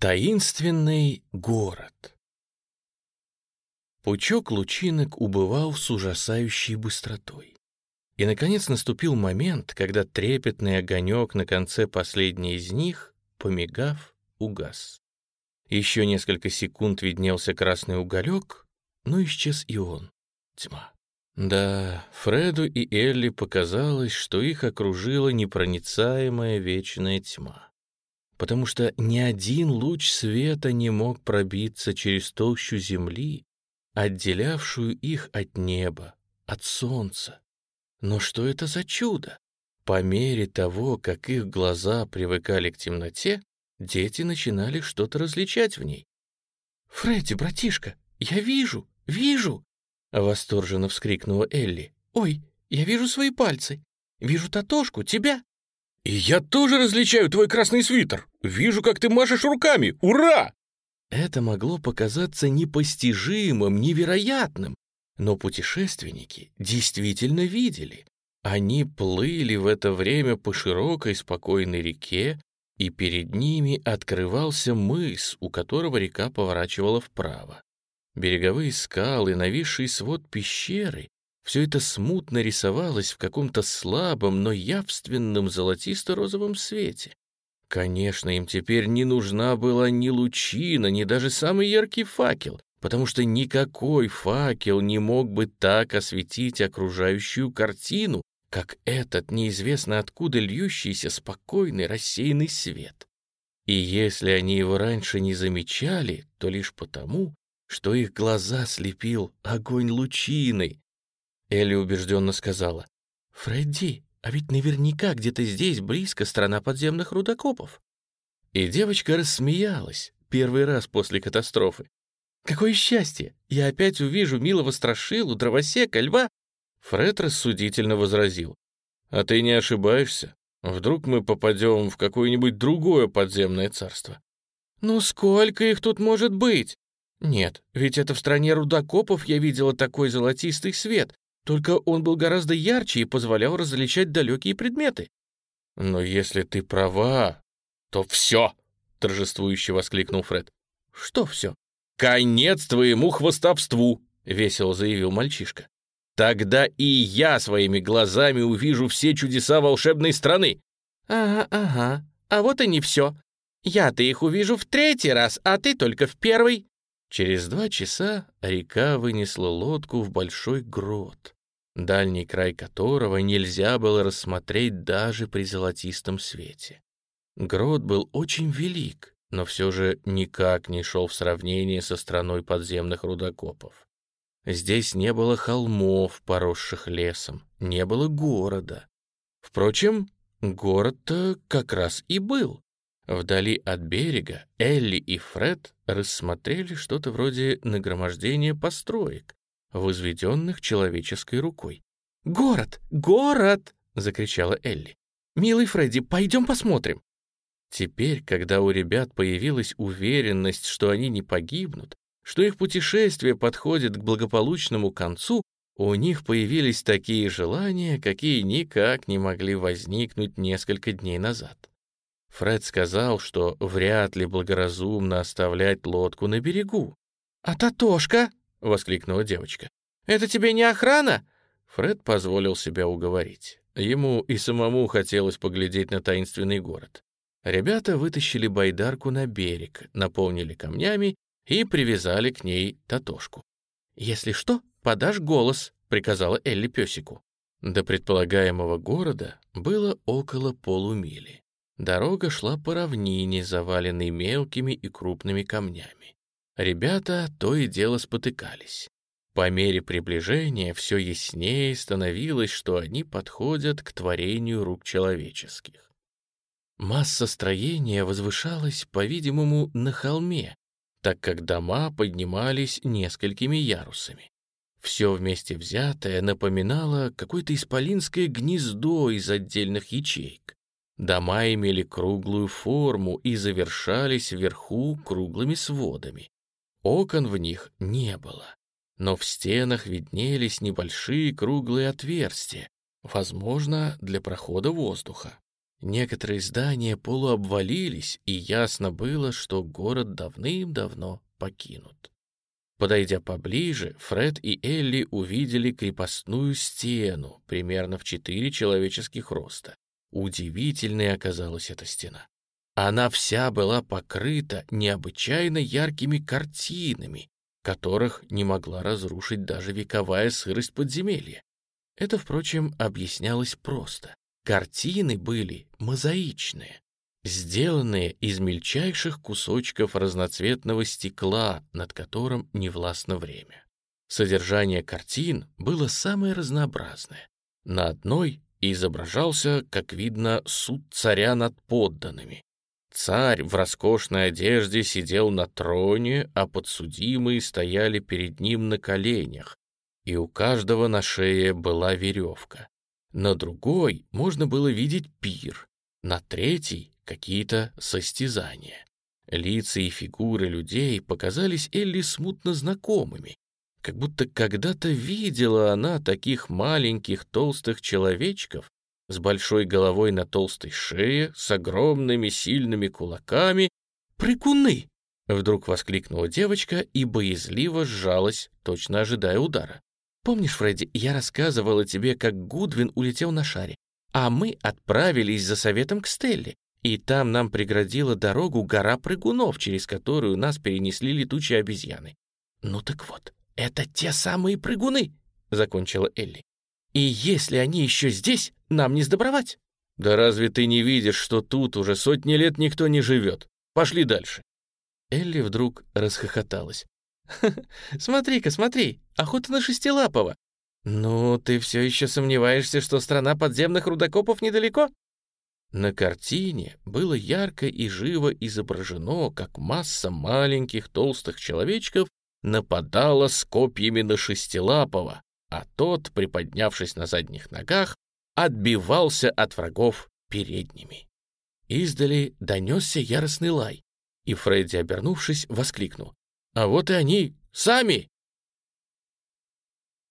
Таинственный город Пучок лучинок убывал с ужасающей быстротой. И, наконец, наступил момент, когда трепетный огонек на конце последней из них, помигав, угас. Еще несколько секунд виднелся красный уголек, но исчез и он. Тьма. Да, Фреду и Элли показалось, что их окружила непроницаемая вечная тьма потому что ни один луч света не мог пробиться через толщу земли, отделявшую их от неба, от солнца. Но что это за чудо? По мере того, как их глаза привыкали к темноте, дети начинали что-то различать в ней. «Фредди, братишка, я вижу, вижу!» — восторженно вскрикнула Элли. «Ой, я вижу свои пальцы, вижу Татошку, тебя!» «И я тоже различаю твой красный свитер! Вижу, как ты машешь руками! Ура!» Это могло показаться непостижимым, невероятным, но путешественники действительно видели. Они плыли в это время по широкой спокойной реке, и перед ними открывался мыс, у которого река поворачивала вправо. Береговые скалы, нависший свод пещеры все это смутно рисовалось в каком-то слабом, но явственном золотисто-розовом свете. Конечно, им теперь не нужна была ни лучина, ни даже самый яркий факел, потому что никакой факел не мог бы так осветить окружающую картину, как этот неизвестно откуда льющийся спокойный рассеянный свет. И если они его раньше не замечали, то лишь потому, что их глаза слепил огонь лучиной, Элли убежденно сказала. «Фредди, а ведь наверняка где-то здесь близко страна подземных рудокопов». И девочка рассмеялась, первый раз после катастрофы. «Какое счастье! Я опять увижу милого страшилу, дровосека, льва!» Фред рассудительно возразил. «А ты не ошибаешься? Вдруг мы попадем в какое-нибудь другое подземное царство?» «Ну сколько их тут может быть?» «Нет, ведь это в стране рудокопов я видела такой золотистый свет, только он был гораздо ярче и позволял различать далекие предметы. «Но если ты права, то все!» — торжествующе воскликнул Фред. «Что все?» «Конец твоему хвостовству!» — весело заявил мальчишка. «Тогда и я своими глазами увижу все чудеса волшебной страны!» «Ага, ага, а вот и не все. Я-то их увижу в третий раз, а ты только в первый!» Через два часа река вынесла лодку в большой грот, дальний край которого нельзя было рассмотреть даже при золотистом свете. Грот был очень велик, но все же никак не шел в сравнение со страной подземных рудокопов. Здесь не было холмов, поросших лесом, не было города. Впрочем, город-то как раз и был. Вдали от берега Элли и Фред рассмотрели что-то вроде нагромождения построек, возведенных человеческой рукой. «Город! Город!» — закричала Элли. «Милый Фредди, пойдем посмотрим!» Теперь, когда у ребят появилась уверенность, что они не погибнут, что их путешествие подходит к благополучному концу, у них появились такие желания, какие никак не могли возникнуть несколько дней назад. Фред сказал, что вряд ли благоразумно оставлять лодку на берегу. «А Татошка?» — воскликнула девочка. «Это тебе не охрана?» Фред позволил себя уговорить. Ему и самому хотелось поглядеть на таинственный город. Ребята вытащили байдарку на берег, наполнили камнями и привязали к ней Татошку. «Если что, подашь голос», — приказала Элли песику. До предполагаемого города было около полумили. Дорога шла по равнине, заваленной мелкими и крупными камнями. Ребята то и дело спотыкались. По мере приближения все яснее становилось, что они подходят к творению рук человеческих. Масса строения возвышалась, по-видимому, на холме, так как дома поднимались несколькими ярусами. Все вместе взятое напоминало какое-то исполинское гнездо из отдельных ячеек. Дома имели круглую форму и завершались вверху круглыми сводами. Окон в них не было, но в стенах виднелись небольшие круглые отверстия, возможно, для прохода воздуха. Некоторые здания полуобвалились, и ясно было, что город давным-давно покинут. Подойдя поближе, Фред и Элли увидели крепостную стену, примерно в четыре человеческих роста. Удивительной оказалась эта стена. Она вся была покрыта необычайно яркими картинами, которых не могла разрушить даже вековая сырость подземелья. Это, впрочем, объяснялось просто. Картины были мозаичные, сделанные из мельчайших кусочков разноцветного стекла, над которым не властно время. Содержание картин было самое разнообразное. На одной изображался, как видно, суд царя над подданными. Царь в роскошной одежде сидел на троне, а подсудимые стояли перед ним на коленях, и у каждого на шее была веревка. На другой можно было видеть пир, на третий — какие-то состязания. Лица и фигуры людей показались Элли смутно знакомыми, как будто когда-то видела она таких маленьких толстых человечков с большой головой на толстой шее, с огромными сильными кулаками. «Прыгуны!» — вдруг воскликнула девочка и боязливо сжалась, точно ожидая удара. «Помнишь, Фредди, я рассказывала тебе, как Гудвин улетел на шаре, а мы отправились за советом к Стелле, и там нам преградила дорогу гора прыгунов, через которую нас перенесли летучие обезьяны. Ну так вот, это те самые прыгуны!» — закончила Элли. И если они еще здесь, нам не сдобровать. Да разве ты не видишь, что тут уже сотни лет никто не живет? Пошли дальше. Элли вдруг расхохоталась. «Смотри-ка, смотри, охота на шестилапого. Ну, ты все еще сомневаешься, что страна подземных рудокопов недалеко?» На картине было ярко и живо изображено, как масса маленьких толстых человечков нападала с копьями на шестилапого, а тот, приподнявшись на задних ногах, отбивался от врагов передними. Издали донесся яростный лай, и Фредди, обернувшись, воскликнул. «А вот и они! Сами!»